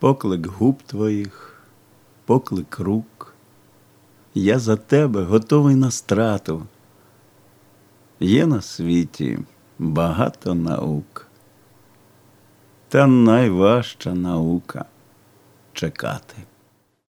поклик губ твоїх, поклик рук. Я за тебе готовий на страту. Є на світі багато наук, та найважча наука чекати.